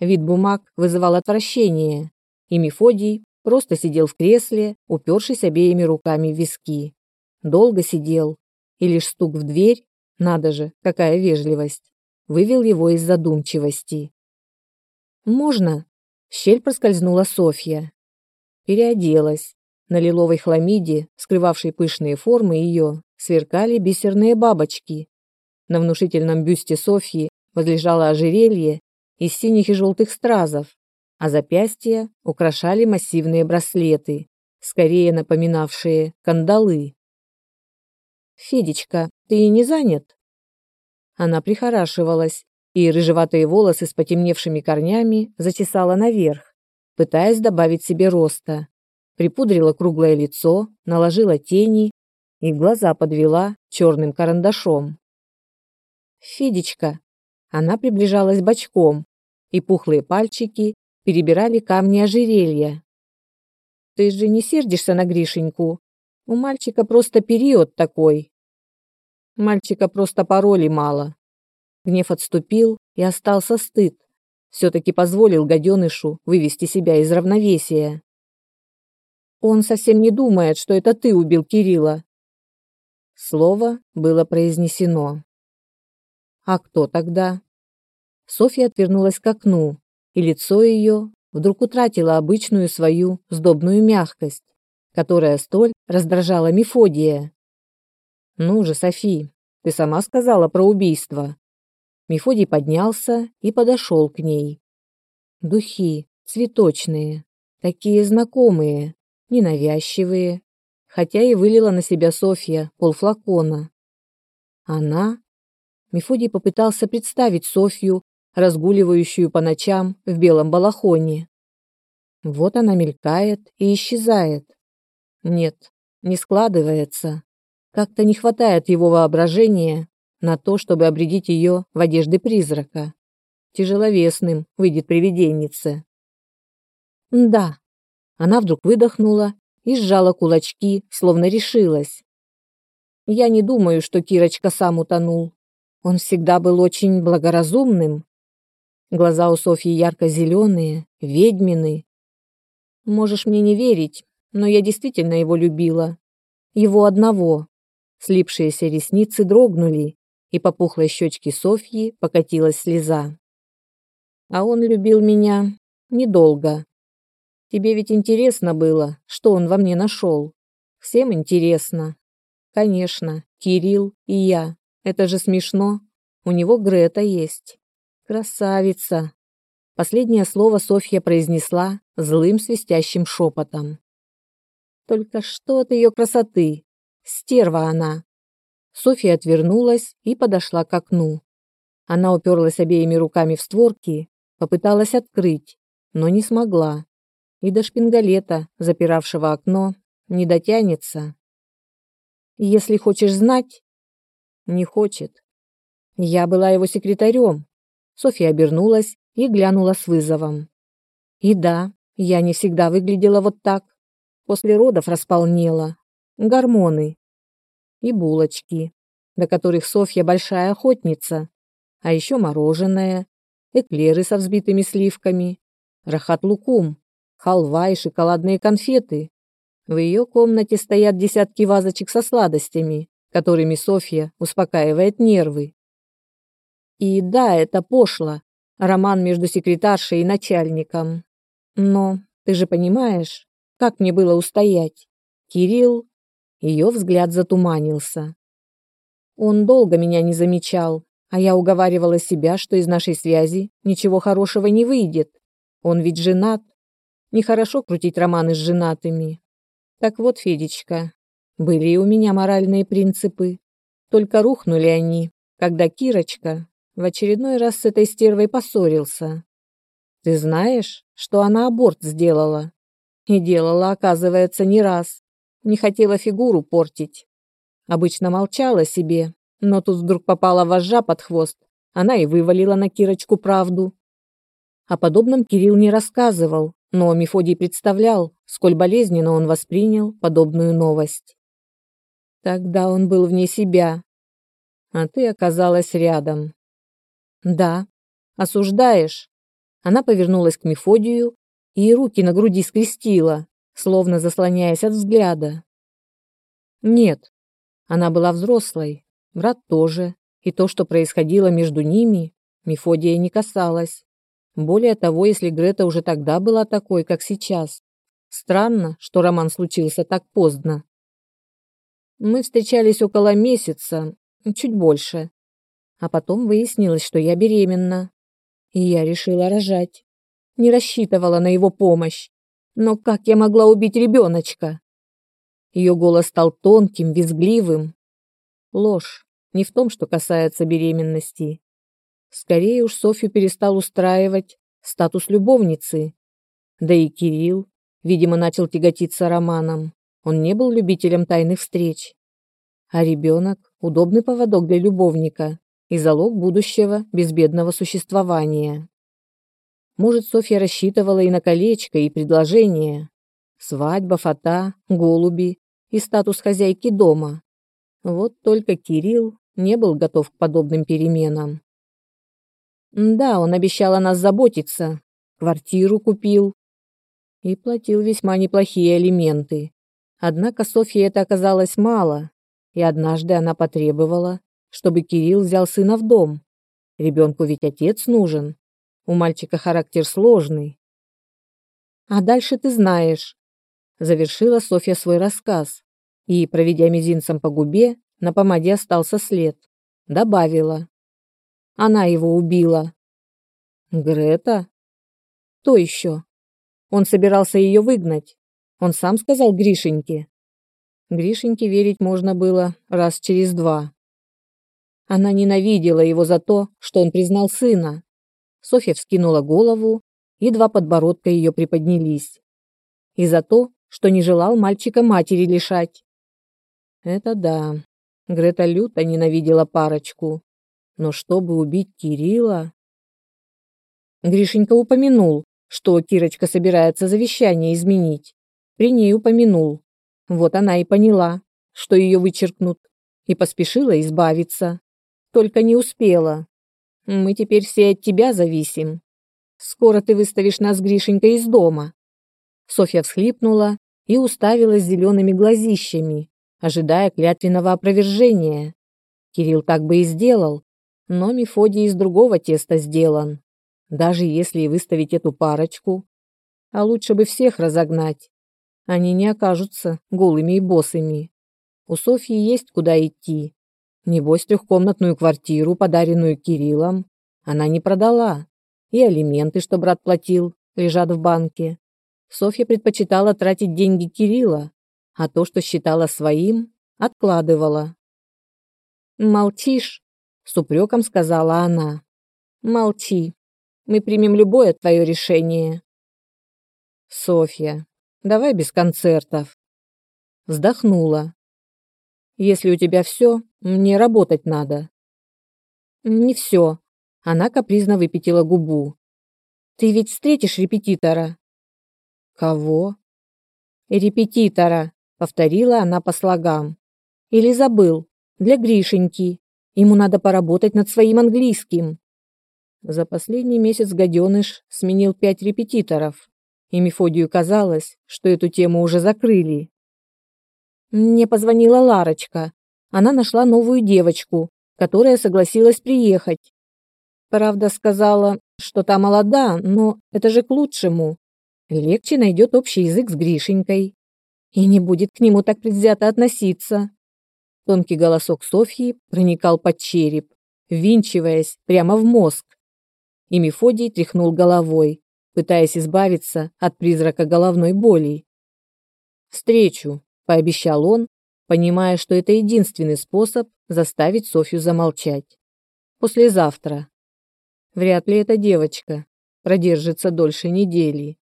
Вид бумаг вызывал отвращение, и Мефодий просто сидел в кресле, упершись обеими руками в виски. Долго сидел, и лишь стук в дверь, надо же, какая вежливость, вывел его из задумчивости. «Можно?» — щель проскользнула Софья. Переоделась. На лиловой хламиде, скрывавшей пышные формы ее, сверкали бисерные бабочки. На внушительном бюсте Софьи возлежало ожерелье из синих и желтых стразов, а запястья украшали массивные браслеты, скорее напоминавшие кандалы. «Федечка, ты не занят?» Она прихорашивалась, и рыжеватые волосы с потемневшими корнями зачесала наверх, пытаясь добавить себе роста. Припудрила круглое лицо, наложила тени и глаза подвела черным карандашом. «Федечка!» Она приближалась бочком, и пухлые пальчики перебирали камни ожерелья. «Ты же не сердишься на Гришеньку? У мальчика просто период такой». Мальчика просто паролей мало. Гнев отступил, и остался стыд. Все-таки позволил гаденышу вывести себя из равновесия. Он совсем не думает, что это ты убил Кирилла. Слово было произнесено. А кто тогда? Софья отвернулась к окну, и лицо ее вдруг утратило обычную свою сдобную мягкость, которая столь раздражала Мефодия. «Ну же, Софи, ты сама сказала про убийство». Мефодий поднялся и подошел к ней. Духи, цветочные, такие знакомые, ненавязчивые, хотя и вылила на себя Софья полфлакона. Она? Мефодий попытался представить Софью разгуливающую по ночам в белом балахоне. Вот она мелькает и исчезает. Нет, не складывается. Как-то не хватает его воображения на то, чтобы обредить ее в одежды призрака. Тяжеловесным выйдет привиденница. Да. Она вдруг выдохнула и сжала кулачки, словно решилась. Я не думаю, что Кирочка сам утонул. Он всегда был очень благоразумным, Глаза у Софьи ярко-зеленые, ведьмины. Можешь мне не верить, но я действительно его любила. Его одного. Слипшиеся ресницы дрогнули, и по пухлой щечке Софьи покатилась слеза. А он любил меня недолго. Тебе ведь интересно было, что он во мне нашел. Всем интересно. Конечно, Кирилл и я. Это же смешно. У него Грета есть. Красавица. Последнее слово Софья произнесла злым свистящим шепотом. Только что от ее красоты. Стерва она. Софья отвернулась и подошла к окну. Она уперлась обеими руками в створки, попыталась открыть, но не смогла. И до шпингалета, запиравшего окно, не дотянется. Если хочешь знать, не хочет. Я была его секретарем, Софья обернулась и глянула с вызовом. И да, я не всегда выглядела вот так. После родов располнела. Гормоны. И булочки, до которых Софья большая охотница. А еще мороженое, эклеры со взбитыми сливками, рахат-лукум, халва и шоколадные конфеты. В ее комнате стоят десятки вазочек со сладостями, которыми Софья успокаивает нервы. И да, это пошло. Роман между секретаршей и начальником. Но ты же понимаешь, как мне было устоять? Кирилл... Ее взгляд затуманился. Он долго меня не замечал, а я уговаривала себя, что из нашей связи ничего хорошего не выйдет. Он ведь женат. Нехорошо крутить романы с женатыми. Так вот, Федечка, были и у меня моральные принципы. Только рухнули они, когда Кирочка в очередной раз с этой стервой поссорился. Ты знаешь, что она аборт сделала? И делала, оказывается, не раз. Не хотела фигуру портить. Обычно молчала себе, но тут вдруг попала вожжа под хвост. Она и вывалила на Кирочку правду. О подобном Кирилл не рассказывал, но Мефодий представлял, сколь болезненно он воспринял подобную новость. Тогда он был вне себя, а ты оказалась рядом. Да. Осуждаешь? Она повернулась к Мефодию и руки на груди скрестила, словно заслоняясь от взгляда. Нет, она была взрослой, брат тоже, и то, что происходило между ними, Мефодия не касалось. Более того, если Грета уже тогда была такой, как сейчас. Странно, что роман случился так поздно. Мы встречались около месяца, чуть больше. А потом выяснилось, что я беременна. И я решила рожать. Не рассчитывала на его помощь. Но как я могла убить ребеночка? Ее голос стал тонким, визгливым. Ложь. Не в том, что касается беременности. Скорее уж Софью перестал устраивать статус любовницы. Да и Кирилл, видимо, начал тяготиться романом. Он не был любителем тайных встреч. А ребенок – удобный поводок для любовника и залог будущего безбедного существования. Может, Софья рассчитывала и на колечко, и предложение. Свадьба, фата, голуби и статус хозяйки дома. Вот только Кирилл не был готов к подобным переменам. Да, он обещал о нас заботиться, квартиру купил и платил весьма неплохие алименты. Однако Софье это оказалось мало, и однажды она потребовала, чтобы Кирилл взял сына в дом. Ребенку ведь отец нужен. У мальчика характер сложный. А дальше ты знаешь, завершила Софья свой рассказ и, проведя мизинцем по губе, на помаде остался след. Добавила: она его убила. Грета? То еще. Он собирался ее выгнать. Он сам сказал Гришеньке. Гришеньке верить можно было раз через два. Она ненавидела его за то, что он признал сына. Софья вскинула голову, и два подбородка ее приподнялись. И за то, что не желал мальчика матери лишать. Это да. Грета люто ненавидела парочку. Но чтобы убить Кирилла... Гришенька упомянул, что Кирочка собирается завещание изменить. При ней упомянул. Вот она и поняла, что ее вычеркнут, и поспешила избавиться. Только не успела. Мы теперь все от тебя зависим. Скоро ты выставишь нас, Гришенька, из дома. Софья всхлипнула и уставилась зелеными глазищами, ожидая клятвенного опровержения. Кирилл так бы и сделал, но Мефодий из другого теста сделан. Даже если и выставить эту парочку, а лучше бы всех разогнать, они не окажутся голыми и босыми. У Софьи есть куда идти. Небось, трехкомнатную квартиру, подаренную Кириллом, она не продала. И алименты, что брат платил, лежат в банке. Софья предпочитала тратить деньги Кирилла, а то, что считала своим, откладывала. «Молчишь?» с упреком сказала она. Молчи. Мы примем любое твое решение. Софья, давай без концертов. Вздохнула. Если у тебя все, мне работать надо. Не все. Она капризно выпятила губу. Ты ведь встретишь репетитора. Кого? Репетитора, повторила она по слогам. Или забыл? Для Гришеньки. Ему надо поработать над своим английским. За последний месяц гаденыш сменил пять репетиторов, и Мефодию казалось, что эту тему уже закрыли. Мне позвонила Ларочка. Она нашла новую девочку, которая согласилась приехать. Правда, сказала, что та молода, но это же к лучшему. Легче найдет общий язык с Гришенькой и не будет к нему так предвзято относиться. Тонкий голосок Софьи проникал под череп, ввинчиваясь прямо в мозг. И Мефодий тряхнул головой, пытаясь избавиться от призрака головной боли. «Встречу», — пообещал он, понимая, что это единственный способ заставить Софью замолчать. «Послезавтра. Вряд ли эта девочка продержится дольше недели».